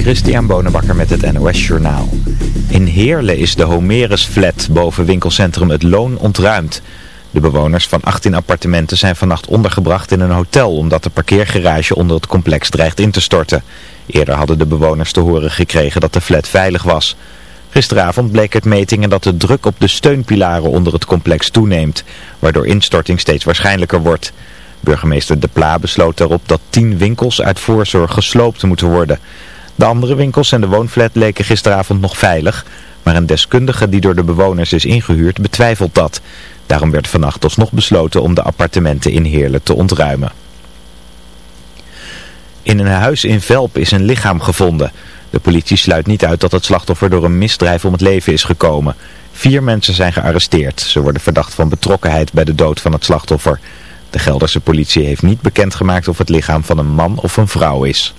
Christian Bonenbakker met het NOS Journaal. In Heerlen is de Homerus Flat boven winkelcentrum Het Loon ontruimd. De bewoners van 18 appartementen zijn vannacht ondergebracht in een hotel... omdat de parkeergarage onder het complex dreigt in te storten. Eerder hadden de bewoners te horen gekregen dat de flat veilig was. Gisteravond bleek uit metingen dat de druk op de steunpilaren onder het complex toeneemt... waardoor instorting steeds waarschijnlijker wordt... Burgemeester De Pla besloot daarop dat tien winkels uit voorzorg gesloopt moeten worden. De andere winkels en de woonflat leken gisteravond nog veilig, maar een deskundige die door de bewoners is ingehuurd betwijfelt dat. Daarom werd vannacht alsnog besloten om de appartementen in Heerlen te ontruimen. In een huis in Velp is een lichaam gevonden. De politie sluit niet uit dat het slachtoffer door een misdrijf om het leven is gekomen. Vier mensen zijn gearresteerd. Ze worden verdacht van betrokkenheid bij de dood van het slachtoffer. De Gelderse politie heeft niet bekendgemaakt of het lichaam van een man of een vrouw is.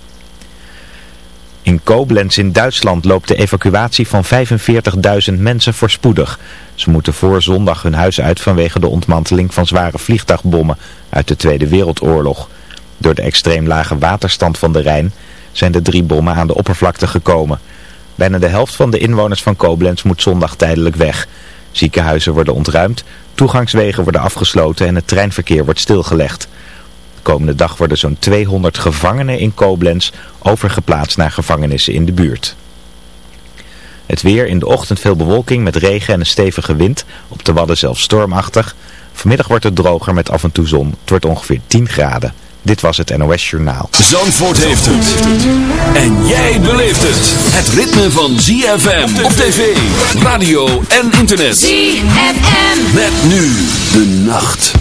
In Koblenz in Duitsland loopt de evacuatie van 45.000 mensen voorspoedig. Ze moeten voor zondag hun huis uit vanwege de ontmanteling van zware vliegtuigbommen uit de Tweede Wereldoorlog. Door de extreem lage waterstand van de Rijn zijn de drie bommen aan de oppervlakte gekomen. Bijna de helft van de inwoners van Koblenz moet zondag tijdelijk weg. Ziekenhuizen worden ontruimd, toegangswegen worden afgesloten en het treinverkeer wordt stilgelegd. De komende dag worden zo'n 200 gevangenen in Koblenz overgeplaatst naar gevangenissen in de buurt. Het weer in de ochtend veel bewolking met regen en een stevige wind, op de Wadden zelfs stormachtig. Vanmiddag wordt het droger met af en toe zon, het wordt ongeveer 10 graden. Dit was het NOS Journaal. Zandvoort heeft het. En jij beleeft het. Het ritme van ZFM op tv, radio en internet. ZFM. Met nu de nacht.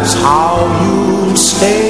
that's how you stay.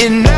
enough.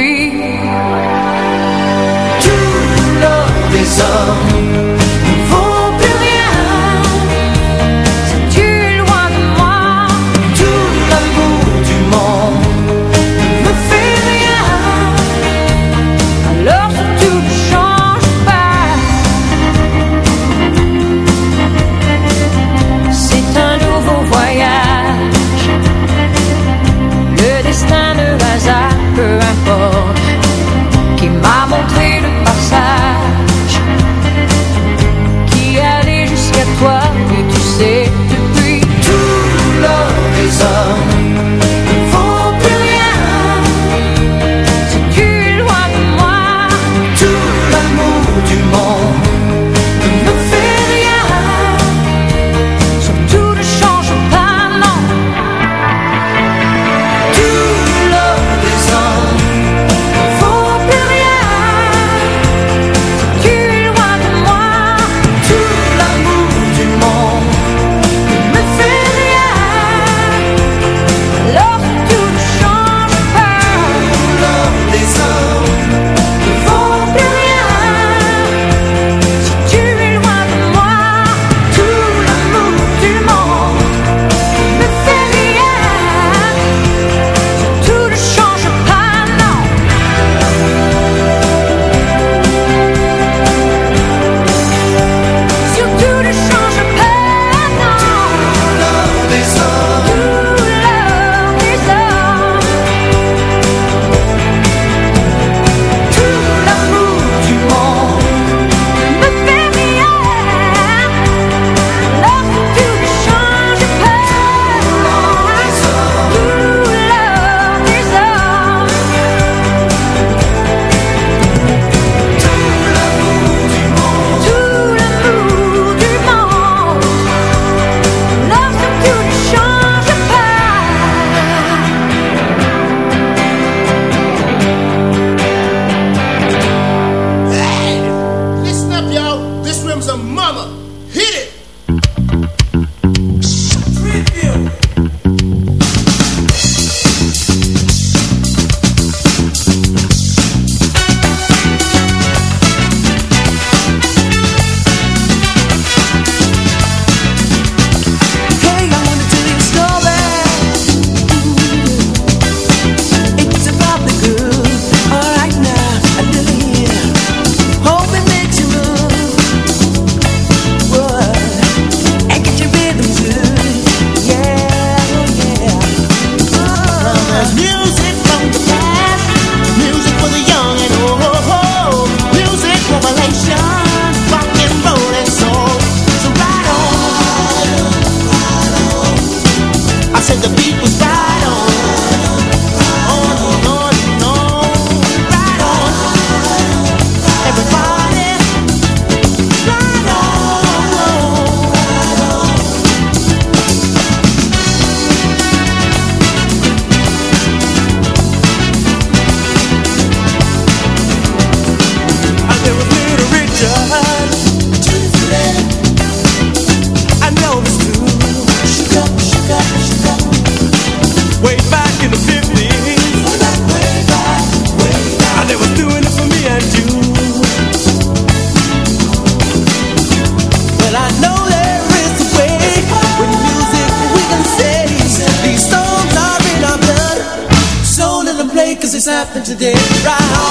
nothing to this right